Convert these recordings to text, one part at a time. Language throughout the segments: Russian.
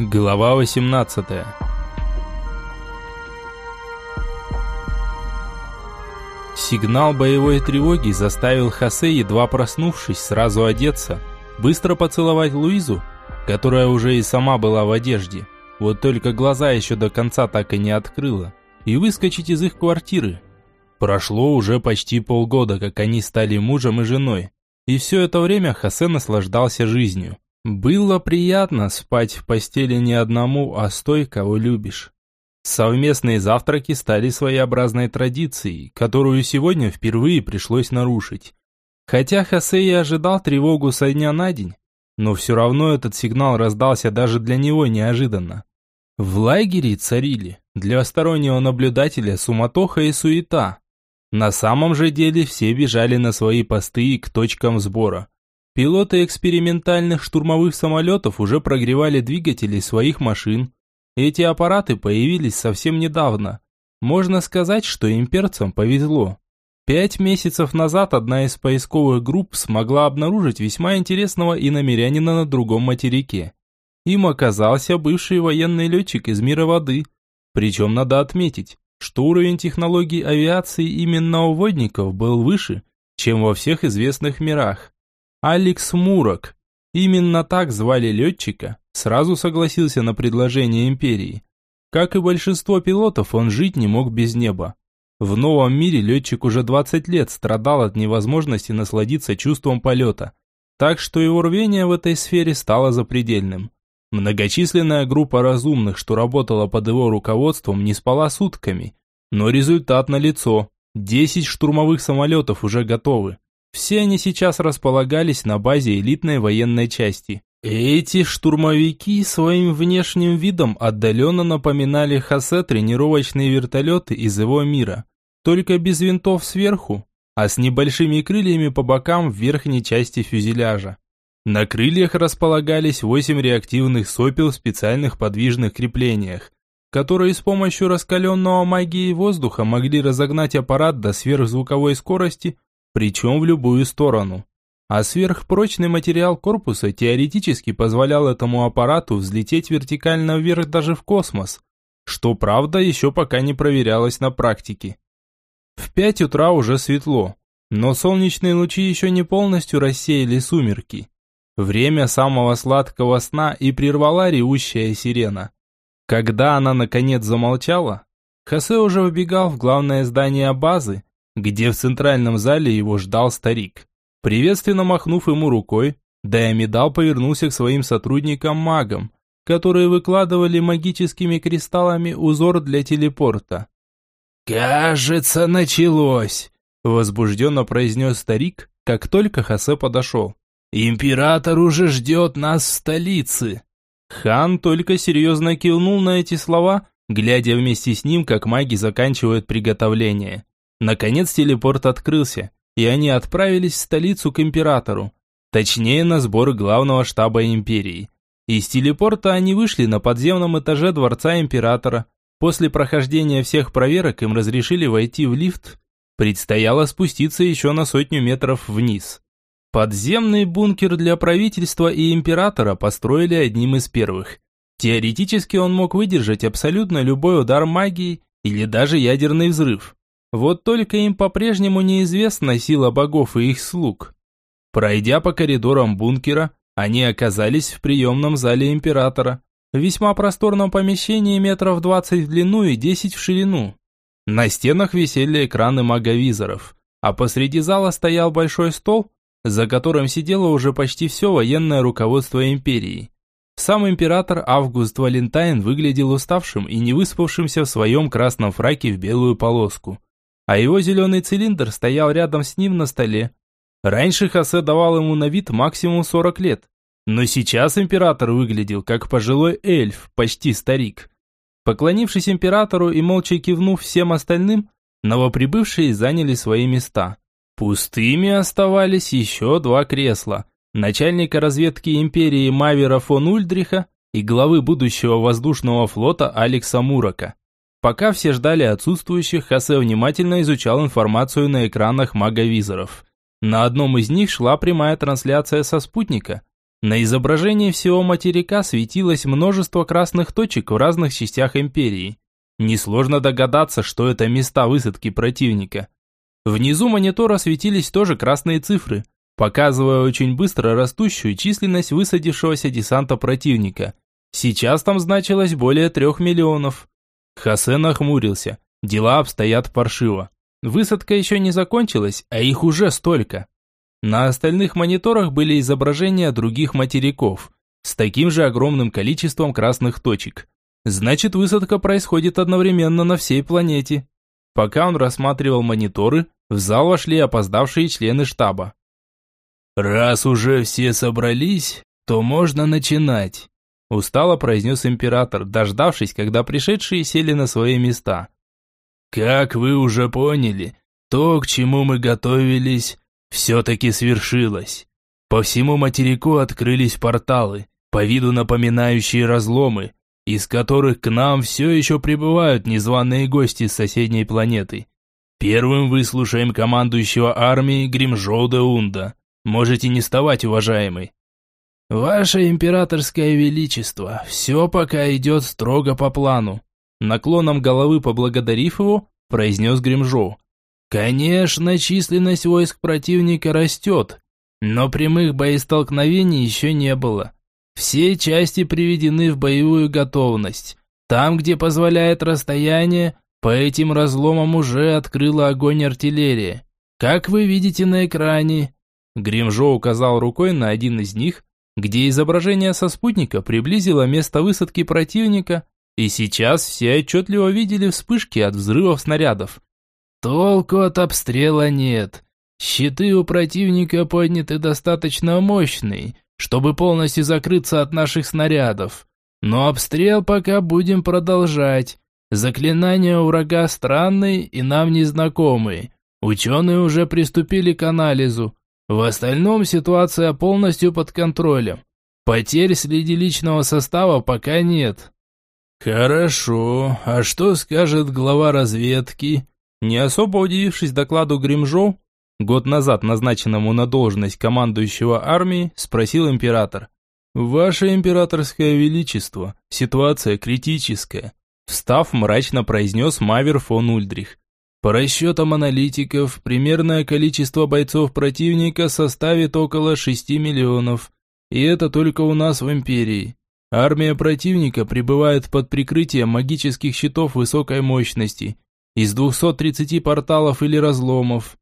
Глава 18 Сигнал боевой тревоги заставил Хосе, едва проснувшись, сразу одеться, быстро поцеловать Луизу, которая уже и сама была в одежде, вот только глаза еще до конца так и не открыла, и выскочить из их квартиры. Прошло уже почти полгода, как они стали мужем и женой, и все это время Хосе наслаждался жизнью. Было приятно спать в постели не одному, а с той, кого любишь. Совместные завтраки стали своеобразной традицией, которую сегодня впервые пришлось нарушить. Хотя Хосе и ожидал тревогу со дня на день, но все равно этот сигнал раздался даже для него неожиданно. В лагере царили для стороннего наблюдателя суматоха и суета. На самом же деле все бежали на свои посты и к точкам сбора. Пилоты экспериментальных штурмовых самолетов уже прогревали двигатели своих машин. Эти аппараты появились совсем недавно. Можно сказать, что имперцам повезло. Пять месяцев назад одна из поисковых групп смогла обнаружить весьма интересного иномерянина на другом материке. Им оказался бывший военный летчик из мира воды. Причем надо отметить, что уровень технологий авиации именно у водников был выше, чем во всех известных мирах. Алекс Мурок, именно так звали летчика, сразу согласился на предложение империи. Как и большинство пилотов, он жить не мог без неба. В новом мире летчик уже 20 лет страдал от невозможности насладиться чувством полета, так что его рвение в этой сфере стало запредельным. Многочисленная группа разумных, что работала под его руководством, не спала сутками, но результат налицо. 10 штурмовых самолетов уже готовы. Все они сейчас располагались на базе элитной военной части. Эти штурмовики своим внешним видом отдаленно напоминали Хосе тренировочные вертолеты из его мира, только без винтов сверху, а с небольшими крыльями по бокам в верхней части фюзеляжа. На крыльях располагались восемь реактивных сопел в специальных подвижных креплениях, которые с помощью раскаленного магии воздуха могли разогнать аппарат до сверхзвуковой скорости причем в любую сторону. А сверхпрочный материал корпуса теоретически позволял этому аппарату взлететь вертикально вверх даже в космос, что правда еще пока не проверялось на практике. В 5 утра уже светло, но солнечные лучи еще не полностью рассеяли сумерки. Время самого сладкого сна и прервала ревущая сирена. Когда она наконец замолчала, Хосе уже вбегал в главное здание базы, где в центральном зале его ждал старик. Приветственно махнув ему рукой, Диамидал повернулся к своим сотрудникам-магам, которые выкладывали магическими кристаллами узор для телепорта. «Кажется, началось!» – возбужденно произнес старик, как только Хосе подошел. «Император уже ждет нас в столице!» Хан только серьезно кивнул на эти слова, глядя вместе с ним, как маги заканчивают приготовление. Наконец телепорт открылся, и они отправились в столицу к императору. Точнее, на сбор главного штаба империи. Из телепорта они вышли на подземном этаже дворца императора. После прохождения всех проверок им разрешили войти в лифт. Предстояло спуститься еще на сотню метров вниз. Подземный бункер для правительства и императора построили одним из первых. Теоретически он мог выдержать абсолютно любой удар магии или даже ядерный взрыв. Вот только им по-прежнему неизвестна сила богов и их слуг. Пройдя по коридорам бункера, они оказались в приемном зале императора, в весьма просторном помещении метров 20 в длину и 10 в ширину. На стенах висели экраны маговизоров, а посреди зала стоял большой стол, за которым сидело уже почти все военное руководство империи. Сам император Август Валентайн выглядел уставшим и не выспавшимся в своем красном фраке в белую полоску а его зеленый цилиндр стоял рядом с ним на столе. Раньше Хосе давал ему на вид максимум 40 лет, но сейчас император выглядел как пожилой эльф, почти старик. Поклонившись императору и молча кивнув всем остальным, новоприбывшие заняли свои места. Пустыми оставались еще два кресла. Начальника разведки империи Мавера фон Ульдриха и главы будущего воздушного флота Алекса Мурака. Пока все ждали отсутствующих, Хосе внимательно изучал информацию на экранах маговизоров. На одном из них шла прямая трансляция со спутника, На изображении всего материка светилось множество красных точек в разных частях империи. Несложно догадаться, что это места высадки противника. Внизу монитора светились тоже красные цифры, показывая очень быстро растущую численность высадившегося десанта противника. Сейчас там значилось более трех миллионов. Хосе нахмурился. Дела обстоят паршиво. Высадка еще не закончилась, а их уже столько. На остальных мониторах были изображения других материков с таким же огромным количеством красных точек. Значит, высадка происходит одновременно на всей планете. Пока он рассматривал мониторы, в зал вошли опоздавшие члены штаба. «Раз уже все собрались, то можно начинать», – устало произнес император, дождавшись, когда пришедшие сели на свои места. «Как вы уже поняли, то, к чему мы готовились, все-таки свершилось. По всему материку открылись порталы, по виду напоминающие разломы, из которых к нам все еще прибывают незваные гости с соседней планеты. Первым выслушаем командующего армией Гримжоу Унда. Можете не вставать, уважаемый. Ваше императорское величество, все пока идет строго по плану. Наклоном головы поблагодарив его, произнес Гримжоу. Конечно, численность войск противника растет, но прямых боестолкновений еще не было. Все части приведены в боевую готовность. Там, где позволяет расстояние, по этим разломам уже открыла огонь артиллерия. Как вы видите на экране, Гримжо указал рукой на один из них, где изображение со спутника приблизило место высадки противника, и сейчас все отчетливо видели вспышки от взрывов снарядов. Толку от обстрела нет. Щиты у противника подняты достаточно мощные, чтобы полностью закрыться от наших снарядов. Но обстрел пока будем продолжать. Заклинания у врага странные и нам незнакомые. Ученые уже приступили к анализу. В остальном ситуация полностью под контролем. Потерь среди личного состава пока нет. Хорошо, а что скажет глава разведки? Не особо удивившись докладу Гримжоу, год назад назначенному на должность командующего армией, спросил император. «Ваше императорское величество, ситуация критическая», встав, мрачно произнес Мавер фон Ульдрих. По расчетам аналитиков, примерное количество бойцов противника составит около 6 миллионов. И это только у нас в империи. Армия противника пребывает под прикрытием магических щитов высокой мощности, из 230 порталов или разломов.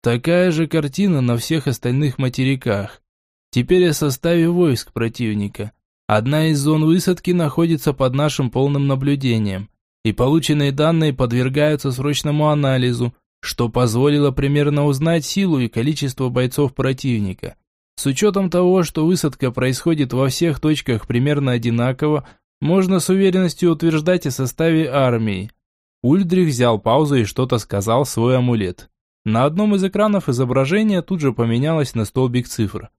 Такая же картина на всех остальных материках. Теперь о составе войск противника. Одна из зон высадки находится под нашим полным наблюдением и полученные данные подвергаются срочному анализу, что позволило примерно узнать силу и количество бойцов противника. С учетом того, что высадка происходит во всех точках примерно одинаково, можно с уверенностью утверждать о составе армии. Ульдрих взял паузу и что-то сказал в свой амулет. На одном из экранов изображение тут же поменялось на столбик цифр.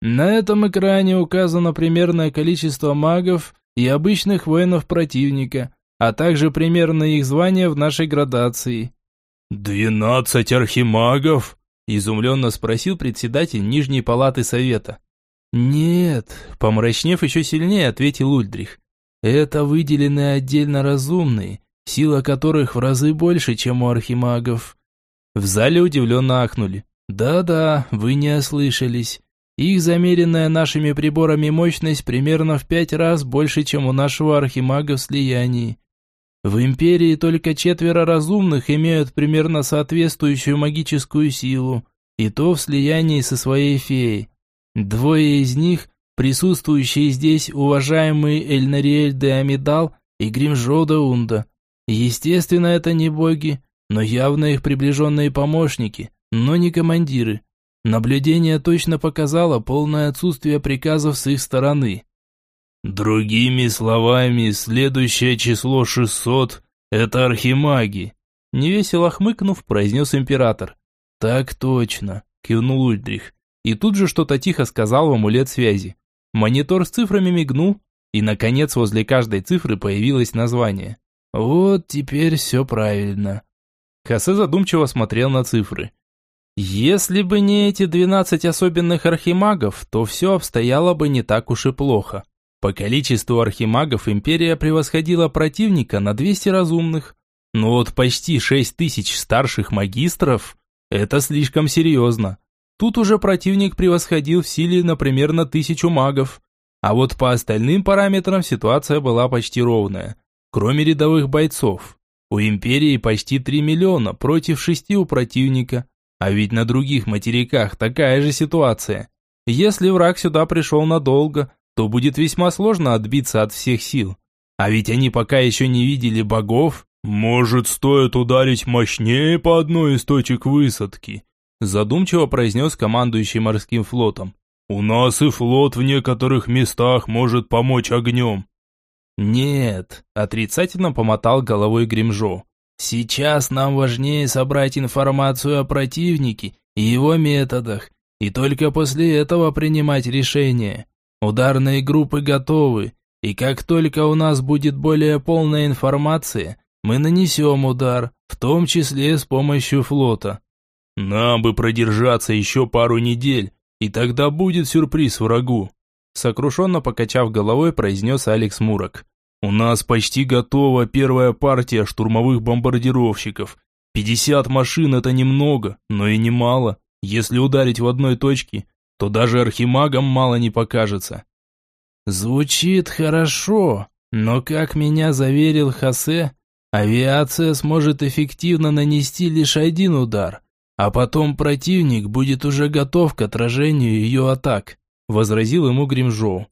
На этом экране указано примерное количество магов и обычных воинов противника, а также примерно их звание в нашей градации. «Двенадцать архимагов?» – изумленно спросил председатель Нижней палаты совета. «Нет», – помрачнев еще сильнее, ответил Ульдрих. «Это выделены отдельно разумные, сила которых в разы больше, чем у архимагов». В зале удивленно ахнули. «Да-да, вы не ослышались. Их замеренная нашими приборами мощность примерно в пять раз больше, чем у нашего архимага в слиянии. В Империи только четверо разумных имеют примерно соответствующую магическую силу, и то в слиянии со своей феей. Двое из них, присутствующие здесь уважаемые Эльнариэль де Амидал и Гримжо де Унда. Естественно, это не боги, но явно их приближенные помощники, но не командиры. Наблюдение точно показало полное отсутствие приказов с их стороны. Другими словами, следующее число 600 – это архимаги. Невесело хмыкнув, произнес император. Так точно, кивнул Ульдрих. И тут же что-то тихо сказал в амулет связи. Монитор с цифрами мигнул, и, наконец, возле каждой цифры появилось название. Вот теперь все правильно. Хосе задумчиво смотрел на цифры. Если бы не эти 12 особенных архимагов, то все обстояло бы не так уж и плохо. По количеству архимагов империя превосходила противника на 200 разумных. Но вот почти 6 тысяч старших магистров – это слишком серьезно. Тут уже противник превосходил в силе, например, на тысячу магов. А вот по остальным параметрам ситуация была почти ровная. Кроме рядовых бойцов. У империи почти 3 миллиона против 6 у противника. А ведь на других материках такая же ситуация. Если враг сюда пришел надолго, то будет весьма сложно отбиться от всех сил. А ведь они пока еще не видели богов. «Может, стоит ударить мощнее по одной из точек высадки?» Задумчиво произнес командующий морским флотом. «У нас и флот в некоторых местах может помочь огнем». «Нет», – отрицательно помотал головой Гримжо. «Сейчас нам важнее собрать информацию о противнике и его методах, и только после этого принимать решение. Ударные группы готовы, и как только у нас будет более полная информация, мы нанесем удар, в том числе с помощью флота. Нам бы продержаться еще пару недель, и тогда будет сюрприз врагу. Сокрушенно покачав головой, произнес Алекс Мурок. У нас почти готова первая партия штурмовых бомбардировщиков. 50 машин это немного, но и немало. Если ударить в одной точке, то даже архимагам мало не покажется. Звучит хорошо, но как меня заверил Хосе, авиация сможет эффективно нанести лишь один удар, а потом противник будет уже готов к отражению ее атак, возразил ему Гримжоу.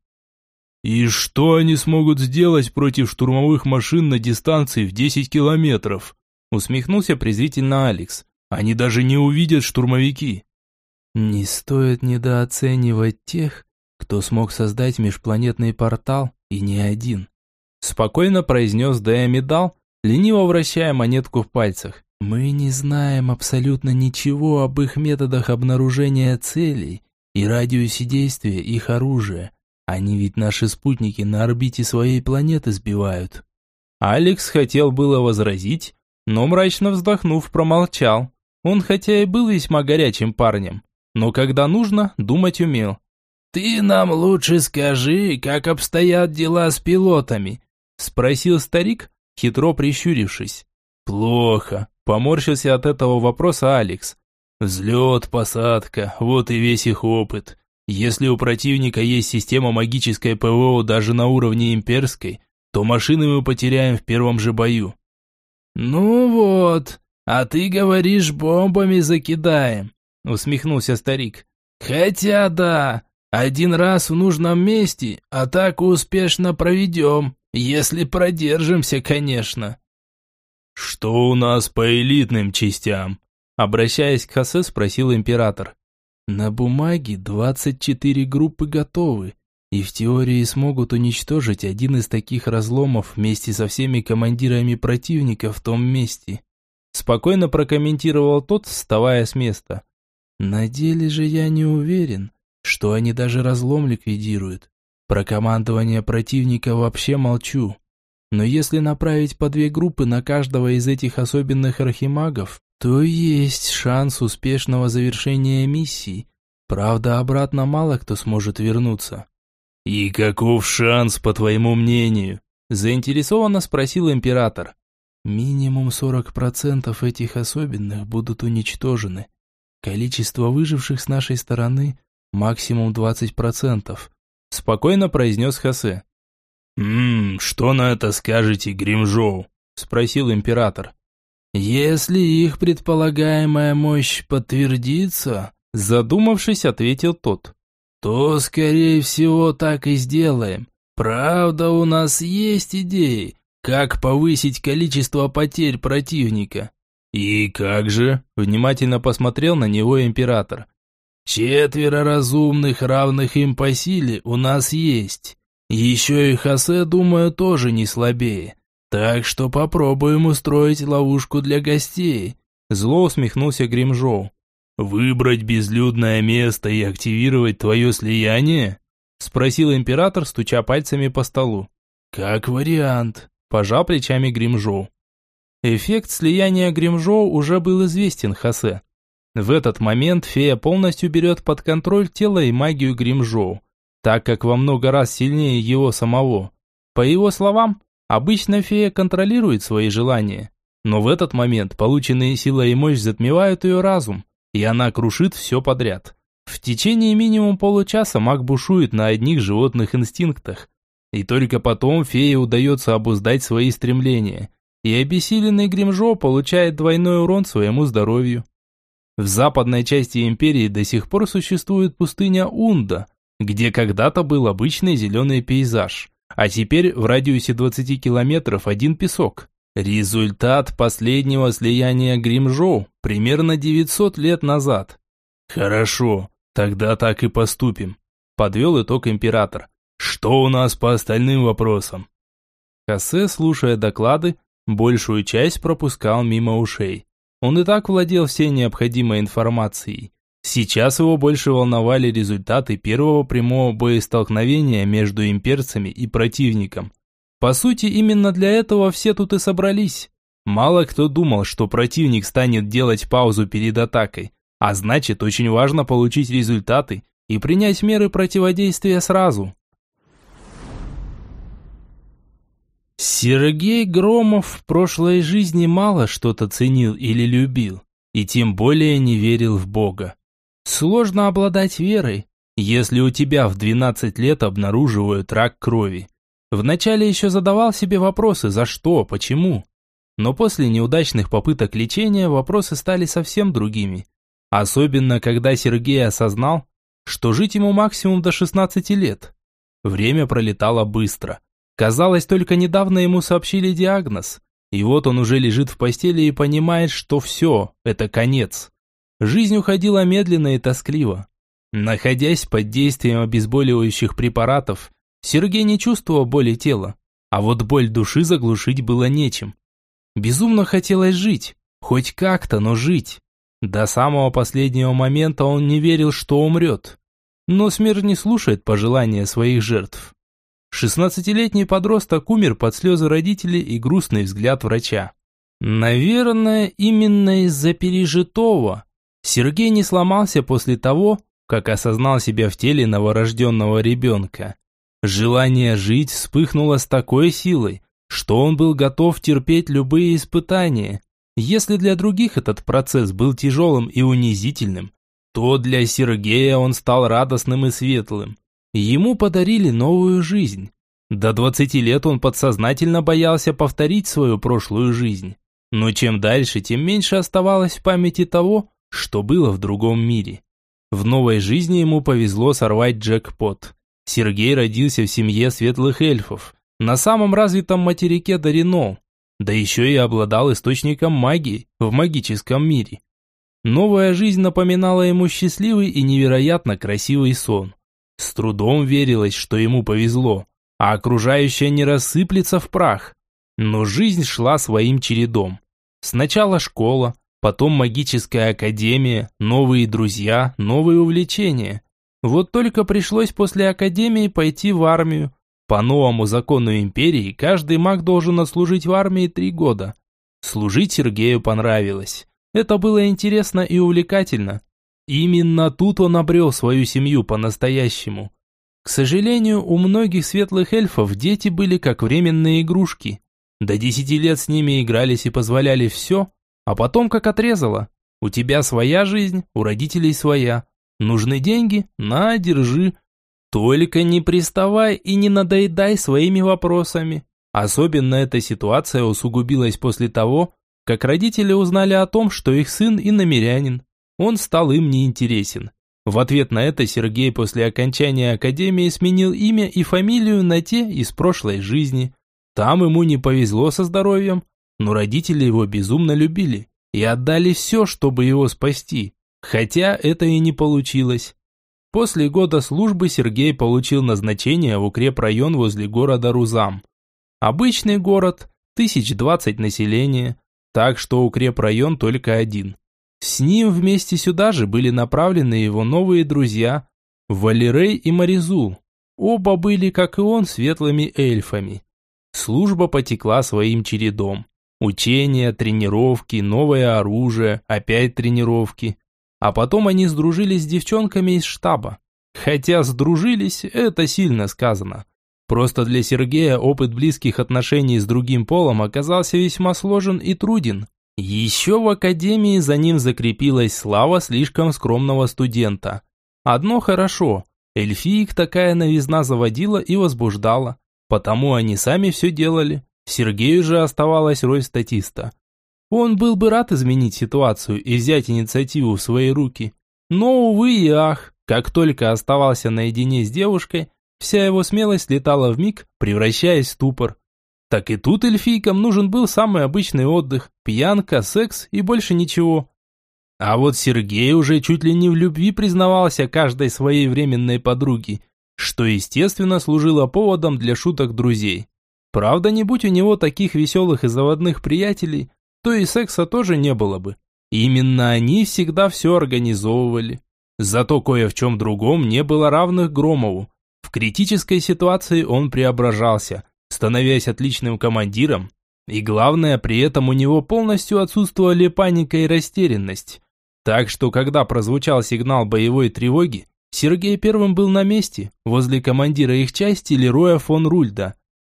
И что они смогут сделать против штурмовых машин на дистанции в 10 километров? Усмехнулся презрительно Алекс. Они даже не увидят штурмовики. Не стоит недооценивать тех, кто смог создать межпланетный портал, и не один. Спокойно произнес Диамидал, лениво вращая монетку в пальцах. Мы не знаем абсолютно ничего об их методах обнаружения целей и радиусе действия их оружия. Они ведь наши спутники на орбите своей планеты сбивают. Алекс хотел было возразить, но мрачно вздохнув, промолчал. Он хотя и был весьма горячим парнем, но когда нужно, думать умел. «Ты нам лучше скажи, как обстоят дела с пилотами?» Спросил старик, хитро прищурившись. «Плохо», – поморщился от этого вопроса Алекс. «Взлет, посадка, вот и весь их опыт. Если у противника есть система магической ПВО даже на уровне имперской, то машины мы потеряем в первом же бою». «Ну вот, а ты говоришь, бомбами закидаем усмехнулся старик. Хотя да, один раз в нужном месте атаку успешно проведем, если продержимся, конечно. Что у нас по элитным частям? Обращаясь к Хосе, спросил император. На бумаге 24 группы готовы, и в теории смогут уничтожить один из таких разломов вместе со всеми командирами противника в том месте. Спокойно прокомментировал тот, вставая с места. На деле же я не уверен, что они даже разлом ликвидируют. Про командование противника вообще молчу. Но если направить по две группы на каждого из этих особенных архимагов, то есть шанс успешного завершения миссии. Правда, обратно мало кто сможет вернуться. «И каков шанс, по твоему мнению?» Заинтересованно спросил император. «Минимум 40% этих особенных будут уничтожены. Количество выживших с нашей стороны максимум 20%, спокойно произнес Хосе. «Ммм, что на это скажете, Гримжоу?» – спросил император. «Если их предполагаемая мощь подтвердится», – задумавшись, ответил тот, – «то, скорее всего, так и сделаем. Правда, у нас есть идеи, как повысить количество потерь противника. «И как же?» – внимательно посмотрел на него император. «Четверо разумных, равных им по силе, у нас есть. Еще и Хосе, думаю, тоже не слабее. Так что попробуем устроить ловушку для гостей». Зло усмехнулся Гримжоу. «Выбрать безлюдное место и активировать твое слияние?» Спросил император, стуча пальцами по столу. «Как вариант», – пожал плечами Гримжоу. Эффект слияния Гримжоу уже был известен Хосе. В этот момент фея полностью берет под контроль тело и магию Гримжоу, так как во много раз сильнее его самого. По его словам, обычно фея контролирует свои желания, но в этот момент полученные сила и мощь затмевают ее разум, и она крушит все подряд. В течение минимум получаса маг бушует на одних животных инстинктах, и только потом фее удается обуздать свои стремления, и обессиленный Гримжо получает двойной урон своему здоровью. В западной части империи до сих пор существует пустыня Унда, где когда-то был обычный зеленый пейзаж, а теперь в радиусе 20 километров один песок. Результат последнего слияния Гримжоу примерно 900 лет назад. Хорошо, тогда так и поступим, подвел итог император. Что у нас по остальным вопросам? Хосе, слушая доклады, большую часть пропускал мимо ушей. Он и так владел всей необходимой информацией. Сейчас его больше волновали результаты первого прямого боестолкновения между имперцами и противником – по сути, именно для этого все тут и собрались. Мало кто думал, что противник станет делать паузу перед атакой, а значит, очень важно получить результаты и принять меры противодействия сразу. Сергей Громов в прошлой жизни мало что-то ценил или любил, и тем более не верил в Бога. Сложно обладать верой, если у тебя в 12 лет обнаруживают рак крови. Вначале еще задавал себе вопросы «за что?», «почему?». Но после неудачных попыток лечения вопросы стали совсем другими. Особенно, когда Сергей осознал, что жить ему максимум до 16 лет. Время пролетало быстро. Казалось, только недавно ему сообщили диагноз. И вот он уже лежит в постели и понимает, что все, это конец. Жизнь уходила медленно и тоскливо. Находясь под действием обезболивающих препаратов, Сергей не чувствовал боли тела, а вот боль души заглушить было нечем. Безумно хотелось жить, хоть как-то, но жить. До самого последнего момента он не верил, что умрет. Но смерть не слушает пожелания своих жертв. Шестнадцатилетний подросток умер под слезы родителей и грустный взгляд врача. Наверное, именно из-за пережитого Сергей не сломался после того, как осознал себя в теле новорожденного ребенка. Желание жить вспыхнуло с такой силой, что он был готов терпеть любые испытания. Если для других этот процесс был тяжелым и унизительным, то для Сергея он стал радостным и светлым. Ему подарили новую жизнь. До 20 лет он подсознательно боялся повторить свою прошлую жизнь. Но чем дальше, тем меньше оставалось в памяти того, что было в другом мире. В новой жизни ему повезло сорвать джекпот. Сергей родился в семье светлых эльфов, на самом развитом материке Дарино, да еще и обладал источником магии в магическом мире. Новая жизнь напоминала ему счастливый и невероятно красивый сон. С трудом верилось, что ему повезло, а окружающее не рассыплется в прах. Но жизнь шла своим чередом. Сначала школа, потом магическая академия, новые друзья, новые увлечения. Вот только пришлось после академии пойти в армию. По новому закону империи каждый маг должен отслужить в армии три года. Служить Сергею понравилось. Это было интересно и увлекательно. Именно тут он обрел свою семью по-настоящему. К сожалению, у многих светлых эльфов дети были как временные игрушки. До десяти лет с ними игрались и позволяли все, а потом как отрезало. У тебя своя жизнь, у родителей своя. Нужны деньги? На, держи. Только не приставай и не надоедай своими вопросами. Особенно эта ситуация усугубилась после того, как родители узнали о том, что их сын иномерянин. Он стал им неинтересен. В ответ на это Сергей после окончания академии сменил имя и фамилию на те из прошлой жизни. Там ему не повезло со здоровьем, но родители его безумно любили и отдали все, чтобы его спасти. Хотя это и не получилось. После года службы Сергей получил назначение в укрепрайон возле города Рузам. Обычный город, тысяч двадцать населения, так что укрепрайон только один. С ним вместе сюда же были направлены его новые друзья Валерей и Маризул. Оба были, как и он, светлыми эльфами. Служба потекла своим чередом. Учения, тренировки, новое оружие, опять тренировки. а потом они сдружились с девчонками из штаба. Хотя сдружились, это сильно сказано. Просто для Сергея опыт близких отношений с другим полом оказался весьма сложен и труден. Еще в академии за ним закрепилась слава слишком скромного студента. Одно хорошо, эльфиек такая новизна заводила и возбуждала, потому они сами все делали. Сергею же оставалась роль статиста. Он был бы рад изменить ситуацию и взять инициативу в свои руки. Но, увы и ах, как только оставался наедине с девушкой, вся его смелость летала в миг, превращаясь в ступор. Так и тут эльфийкам нужен был самый обычный отдых, пьянка, секс и больше ничего. А вот Сергей уже чуть ли не в любви признавался каждой своей временной подруге, что, естественно, служило поводом для шуток друзей. Правда, не будь у него таких веселых и заводных приятелей, то и секса тоже не было бы. Именно они всегда все организовывали. Зато кое в чем другом не было равных Громову. В критической ситуации он преображался, становясь отличным командиром, и главное, при этом у него полностью отсутствовали паника и растерянность. Так что, когда прозвучал сигнал боевой тревоги, Сергей первым был на месте, возле командира их части Лероя фон Рульда.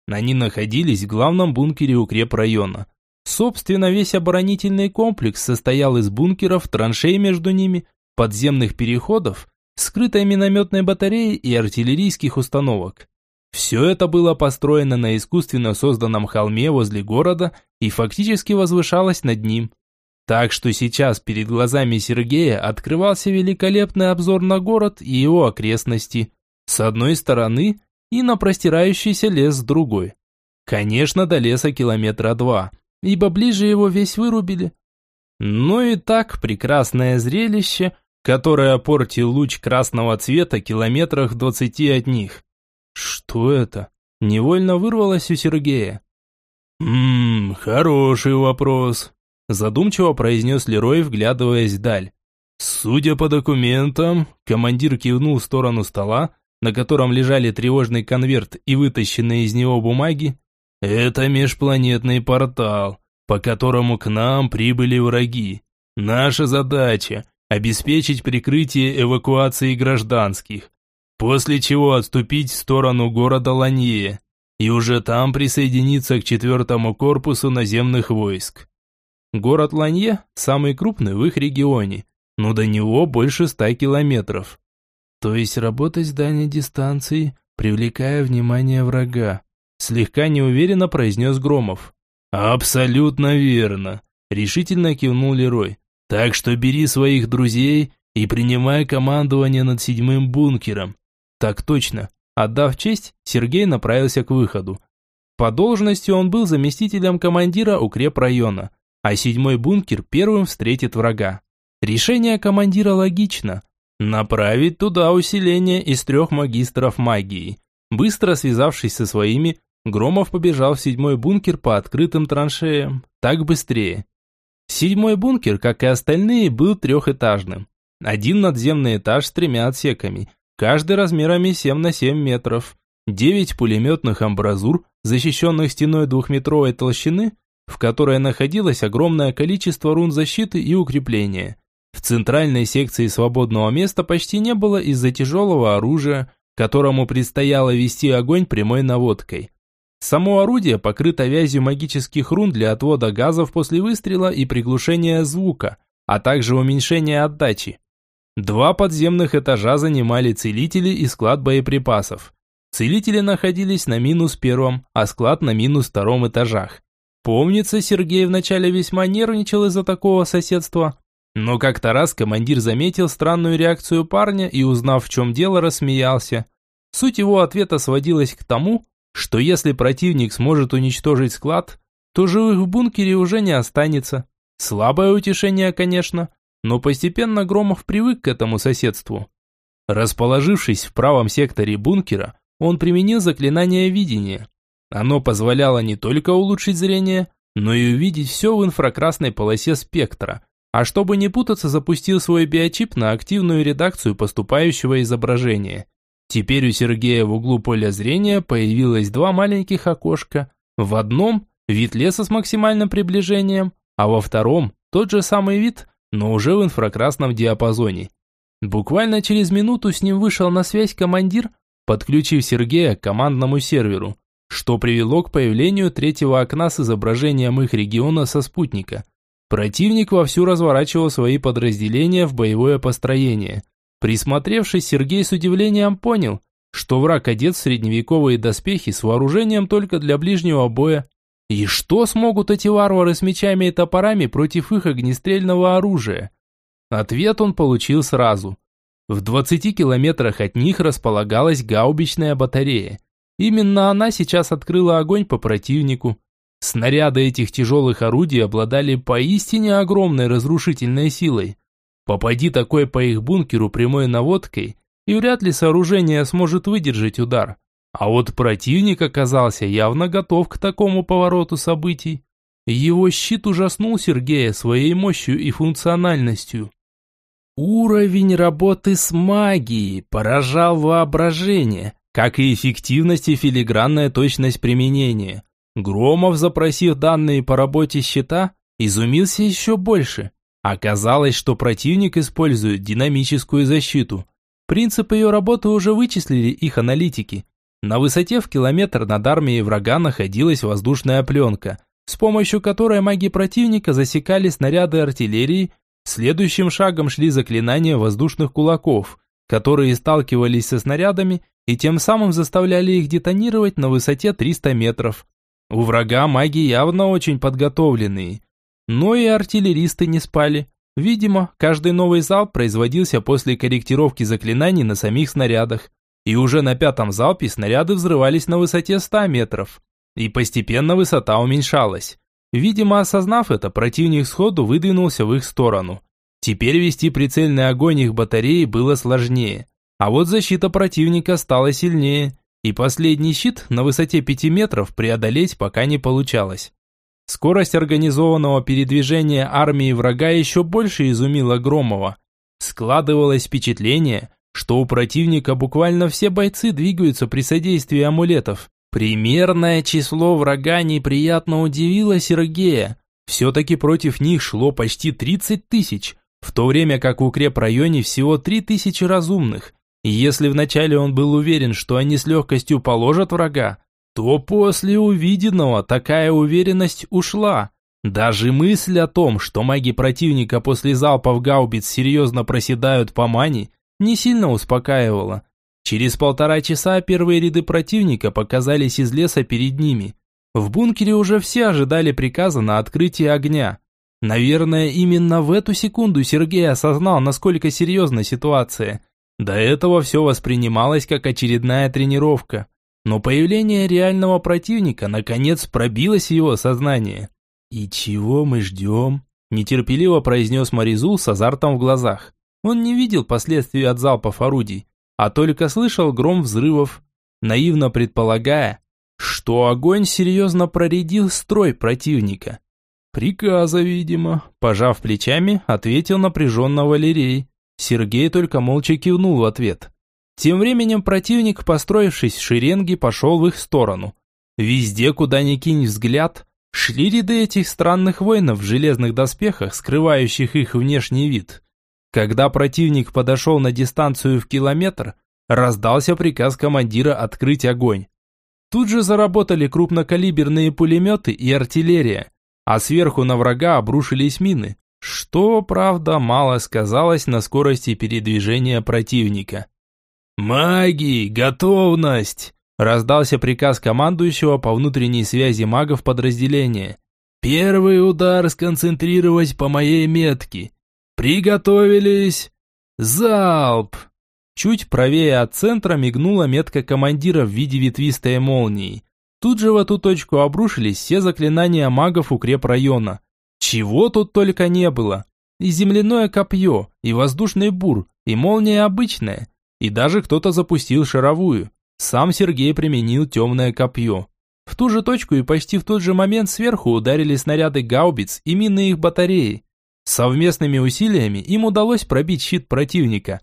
Они находились в главном бункере укрепрайона. Собственно, весь оборонительный комплекс состоял из бункеров, траншей между ними, подземных переходов, скрытой минометной батареи и артиллерийских установок. Все это было построено на искусственно созданном холме возле города и фактически возвышалось над ним. Так что сейчас перед глазами Сергея открывался великолепный обзор на город и его окрестности. С одной стороны и на простирающийся лес с другой. Конечно, до леса километра два, ибо ближе его весь вырубили. Но и так прекрасное зрелище, которое портил луч красного цвета километрах двадцати от них. Что это? Невольно вырвалось у Сергея. «Ммм, хороший вопрос», задумчиво произнес Лерой, вглядываясь вдаль. Судя по документам, командир кивнул в сторону стола, на котором лежали тревожный конверт и вытащенные из него бумаги, это межпланетный портал, по которому к нам прибыли враги. Наша задача – обеспечить прикрытие эвакуации гражданских, после чего отступить в сторону города Ланье и уже там присоединиться к четвертому корпусу наземных войск. Город Ланье – самый крупный в их регионе, но до него больше ста километров. То есть работать с дальней дистанции, привлекая внимание врага. Слегка неуверенно произнес Громов. «Абсолютно верно», – решительно кивнул Лерой. «Так что бери своих друзей и принимай командование над седьмым бункером». «Так точно». Отдав честь, Сергей направился к выходу. По должности он был заместителем командира укрепрайона, а седьмой бункер первым встретит врага. Решение командира логично. Направить туда усиление из трех магистров магии. Быстро связавшись со своими, Громов побежал в седьмой бункер по открытым траншеям. Так быстрее. Седьмой бункер, как и остальные, был трехэтажным. Один надземный этаж с тремя отсеками, каждый размерами 7 на 7 метров. Девять пулеметных амбразур, защищенных стеной двухметровой толщины, в которой находилось огромное количество рун защиты и укрепления. В центральной секции свободного места почти не было из-за тяжелого оружия, которому предстояло вести огонь прямой наводкой. Само орудие покрыто вязью магических рун для отвода газов после выстрела и приглушения звука, а также уменьшения отдачи. Два подземных этажа занимали целители и склад боеприпасов. Целители находились на минус первом, а склад на минус втором этажах. Помнится, Сергей вначале весьма нервничал из-за такого соседства. Но как-то раз командир заметил странную реакцию парня и, узнав, в чем дело, рассмеялся. Суть его ответа сводилась к тому, что если противник сможет уничтожить склад, то живых в бункере уже не останется. Слабое утешение, конечно, но постепенно Громов привык к этому соседству. Расположившись в правом секторе бункера, он применил заклинание видения. Оно позволяло не только улучшить зрение, но и увидеть все в инфракрасной полосе спектра, а чтобы не путаться, запустил свой биочип на активную редакцию поступающего изображения. Теперь у Сергея в углу поля зрения появилось два маленьких окошка. В одном – вид леса с максимальным приближением, а во втором – тот же самый вид, но уже в инфракрасном диапазоне. Буквально через минуту с ним вышел на связь командир, подключив Сергея к командному серверу, что привело к появлению третьего окна с изображением их региона со спутника. Противник вовсю разворачивал свои подразделения в боевое построение. Присмотревшись, Сергей с удивлением понял, что враг одет в средневековые доспехи с вооружением только для ближнего боя. И что смогут эти варвары с мечами и топорами против их огнестрельного оружия? Ответ он получил сразу. В 20 километрах от них располагалась гаубичная батарея. Именно она сейчас открыла огонь по противнику. Снаряды этих тяжелых орудий обладали поистине огромной разрушительной силой. Попади такой по их бункеру прямой наводкой, и вряд ли сооружение сможет выдержать удар. А вот противник оказался явно готов к такому повороту событий. Его щит ужаснул Сергея своей мощью и функциональностью. Уровень работы с магией поражал воображение, как и эффективность и филигранная точность применения. Громов, запросив данные по работе щита, изумился еще больше. Оказалось, что противник использует динамическую защиту. Принцип ее работы уже вычислили их аналитики. На высоте в километр над армией врага находилась воздушная пленка, с помощью которой маги противника засекали снаряды артиллерии, следующим шагом шли заклинания воздушных кулаков, которые сталкивались со снарядами и тем самым заставляли их детонировать на высоте 300 метров. У врага маги явно очень подготовленные. Но и артиллеристы не спали. Видимо, каждый новый залп производился после корректировки заклинаний на самих снарядах. И уже на пятом залпе снаряды взрывались на высоте 100 метров. И постепенно высота уменьшалась. Видимо, осознав это, противник сходу выдвинулся в их сторону. Теперь вести прицельный огонь их батареи было сложнее. А вот защита противника стала сильнее, и последний щит на высоте 5 метров преодолеть пока не получалось. Скорость организованного передвижения армии врага еще больше изумила Громова. Складывалось впечатление, что у противника буквально все бойцы двигаются при содействии амулетов. Примерное число врага неприятно удивило Сергея. Все-таки против них шло почти 30 тысяч, в то время как в укрепрайоне всего 3 тысячи разумных. И если вначале он был уверен, что они с легкостью положат врага, то после увиденного такая уверенность ушла. Даже мысль о том, что маги противника после залпов гаубиц серьезно проседают по мане, не сильно успокаивала. Через полтора часа первые ряды противника показались из леса перед ними. В бункере уже все ожидали приказа на открытие огня. Наверное, именно в эту секунду Сергей осознал, насколько серьезна ситуация. До этого все воспринималось как очередная тренировка. Но появление реального противника наконец пробилось его сознание. «И чего мы ждем?» – нетерпеливо произнес Маризул с азартом в глазах. Он не видел последствий от залпов орудий, а только слышал гром взрывов, наивно предполагая, что огонь серьезно проредил строй противника. «Приказа, видимо», – пожав плечами, ответил напряженно Валерий. Сергей только молча кивнул в ответ. Тем временем противник, построившись в шеренге, пошел в их сторону. Везде, куда ни кинь взгляд, шли ряды этих странных воинов в железных доспехах, скрывающих их внешний вид. Когда противник подошел на дистанцию в километр, раздался приказ командира открыть огонь. Тут же заработали крупнокалиберные пулеметы и артиллерия, а сверху на врага обрушились мины, что, правда, мало сказалось на скорости передвижения противника. «Маги, готовность!» Раздался приказ командующего по внутренней связи магов подразделения. «Первый удар сконцентрировать по моей метке. «Приготовились! Залп!» Чуть правее от центра мигнула метка командира в виде ветвистой молнии. Тут же в эту точку обрушились все заклинания магов укрепрайона. Чего тут только не было. И земляное копье, и воздушный бур, и молния обычная. И даже кто-то запустил шаровую. Сам Сергей применил темное копье. В ту же точку и почти в тот же момент сверху ударили снаряды гаубиц и мины их батареи. Совместными усилиями им удалось пробить щит противника.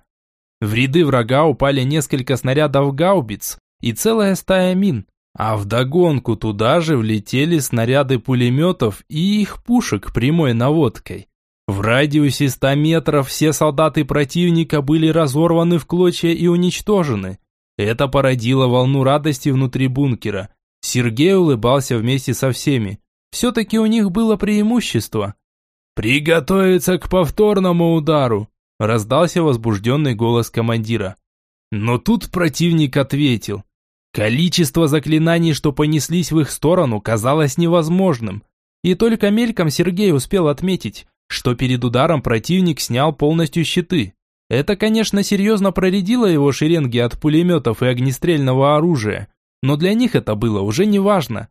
В ряды врага упали несколько снарядов гаубиц и целая стая мин, а вдогонку туда же влетели снаряды пулеметов и их пушек прямой наводкой. В радиусе 100 метров все солдаты противника были разорваны в клочья и уничтожены. Это породило волну радости внутри бункера. Сергей улыбался вместе со всеми. Все-таки у них было преимущество. «Приготовиться к повторному удару!» раздался возбужденный голос командира. Но тут противник ответил. Количество заклинаний, что понеслись в их сторону, казалось невозможным. И только мельком Сергей успел отметить, что перед ударом противник снял полностью щиты. Это, конечно, серьезно проредило его шеренги от пулеметов и огнестрельного оружия, но для них это было уже не важно.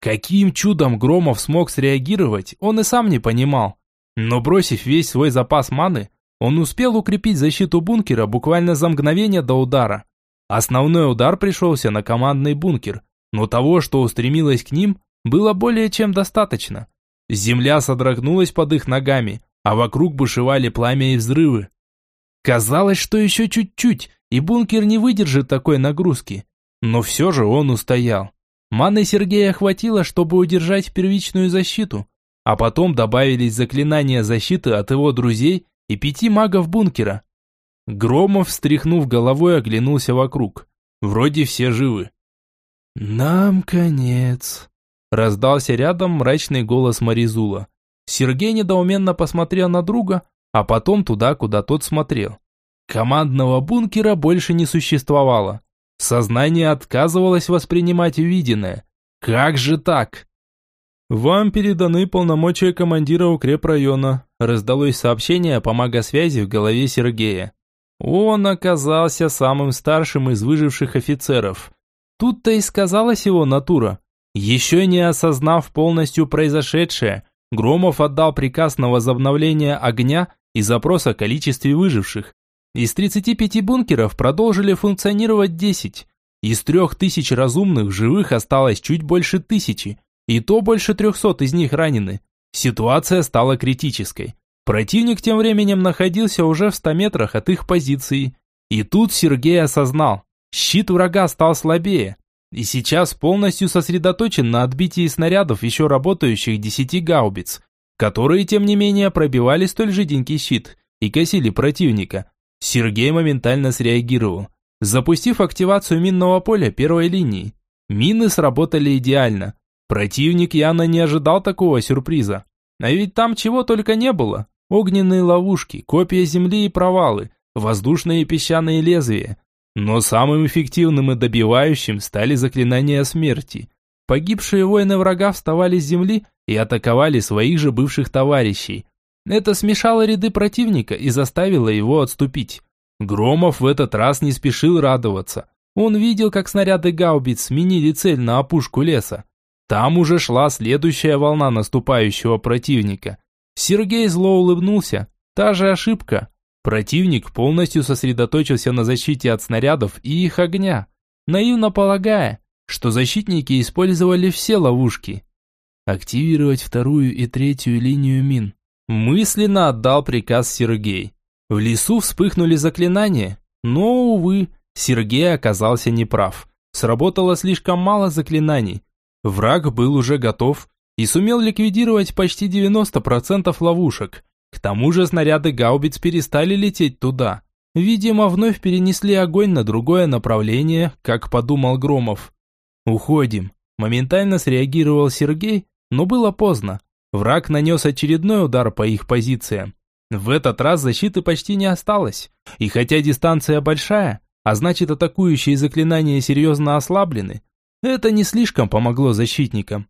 Каким чудом Громов смог среагировать, он и сам не понимал. Но бросив весь свой запас маны, он успел укрепить защиту бункера буквально за мгновение до удара. Основной удар пришелся на командный бункер, но того, что устремилось к ним, было более чем достаточно. Земля содрогнулась под их ногами, а вокруг бушевали пламя и взрывы. Казалось, что еще чуть-чуть, и бункер не выдержит такой нагрузки. Но все же он устоял. Маны Сергея хватило, чтобы удержать первичную защиту, а потом добавились заклинания защиты от его друзей и пяти магов бункера. Громов, встряхнув головой, оглянулся вокруг. Вроде все живы. «Нам конец», – раздался рядом мрачный голос Маризула. Сергей недоуменно посмотрел на друга, а потом туда, куда тот смотрел. Командного бункера больше не существовало. Сознание отказывалось воспринимать увиденное. Как же так? «Вам переданы полномочия командира укрепрайона», раздалось сообщение по магосвязи в голове Сергея. Он оказался самым старшим из выживших офицеров. Тут-то и сказалась его натура. Еще не осознав полностью произошедшее, Громов отдал приказ на возобновление огня и запрос о количестве выживших. Из 35 бункеров продолжили функционировать 10. Из 3000 разумных живых осталось чуть больше тысячи. И то больше трехсот из них ранены. Ситуация стала критической. Противник тем временем находился уже в 100 метрах от их позиции. И тут Сергей осознал, щит врага стал слабее. И сейчас полностью сосредоточен на отбитии снарядов еще работающих 10 гаубиц, которые, тем не менее, пробивали столь жиденький щит и косили противника. Сергей моментально среагировал, запустив активацию минного поля первой линии. Мины сработали идеально, Противник явно не ожидал такого сюрприза. А ведь там чего только не было. Огненные ловушки, копья земли и провалы, воздушные и песчаные лезвия. Но самым эффективным и добивающим стали заклинания смерти. Погибшие воины врага вставали с земли и атаковали своих же бывших товарищей. Это смешало ряды противника и заставило его отступить. Громов в этот раз не спешил радоваться. Он видел, как снаряды гаубиц сменили цель на опушку леса. Там уже шла следующая волна наступающего противника. Сергей зло улыбнулся. Та же ошибка. Противник полностью сосредоточился на защите от снарядов и их огня, наивно полагая, что защитники использовали все ловушки. Активировать вторую и третью линию мин. Мысленно отдал приказ Сергей. В лесу вспыхнули заклинания, но, увы, Сергей оказался неправ. Сработало слишком мало заклинаний, Враг был уже готов и сумел ликвидировать почти 90% ловушек. К тому же снаряды гаубиц перестали лететь туда. Видимо, вновь перенесли огонь на другое направление, как подумал Громов. «Уходим», – моментально среагировал Сергей, но было поздно. Враг нанес очередной удар по их позициям. В этот раз защиты почти не осталось. И хотя дистанция большая, а значит атакующие заклинания серьезно ослаблены, это не слишком помогло защитникам.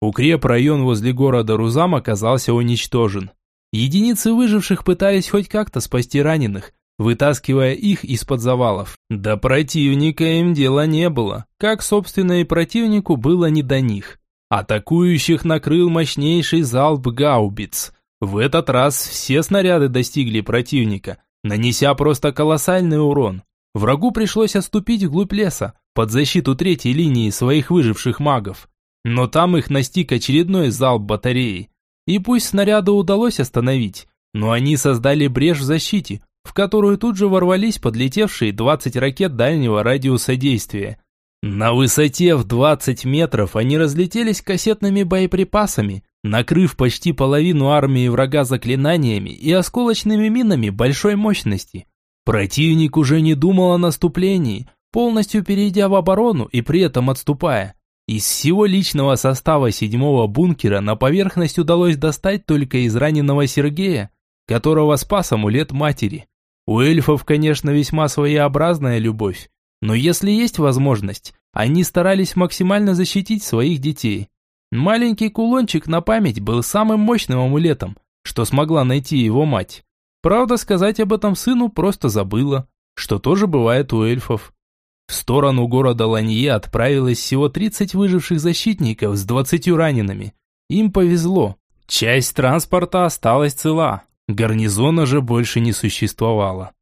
Укрепрайон возле города Рузам оказался уничтожен. Единицы выживших пытались хоть как-то спасти раненых, вытаскивая их из-под завалов. До противника им дела не было, как, собственно, и противнику было не до них. Атакующих накрыл мощнейший залп гаубиц. В этот раз все снаряды достигли противника, нанеся просто колоссальный урон. Врагу пришлось отступить вглубь леса, под защиту третьей линии своих выживших магов. Но там их настиг очередной залп батареи. И пусть снаряды удалось остановить, но они создали брешь в защите, в которую тут же ворвались подлетевшие 20 ракет дальнего радиуса действия. На высоте в 20 метров они разлетелись кассетными боеприпасами, накрыв почти половину армии врага заклинаниями и осколочными минами большой мощности. Противник уже не думал о наступлении, полностью перейдя в оборону и при этом отступая. Из всего личного состава седьмого бункера на поверхность удалось достать только израненного Сергея, которого спас амулет матери. У эльфов, конечно, весьма своеобразная любовь, но если есть возможность, они старались максимально защитить своих детей. Маленький кулончик на память был самым мощным амулетом, что смогла найти его мать. Правда, сказать об этом сыну просто забыла, что тоже бывает у эльфов. В сторону города Ланье отправилось всего 30 выживших защитников с 20 ранеными. Им повезло. Часть транспорта осталась цела. Гарнизона же больше не существовало.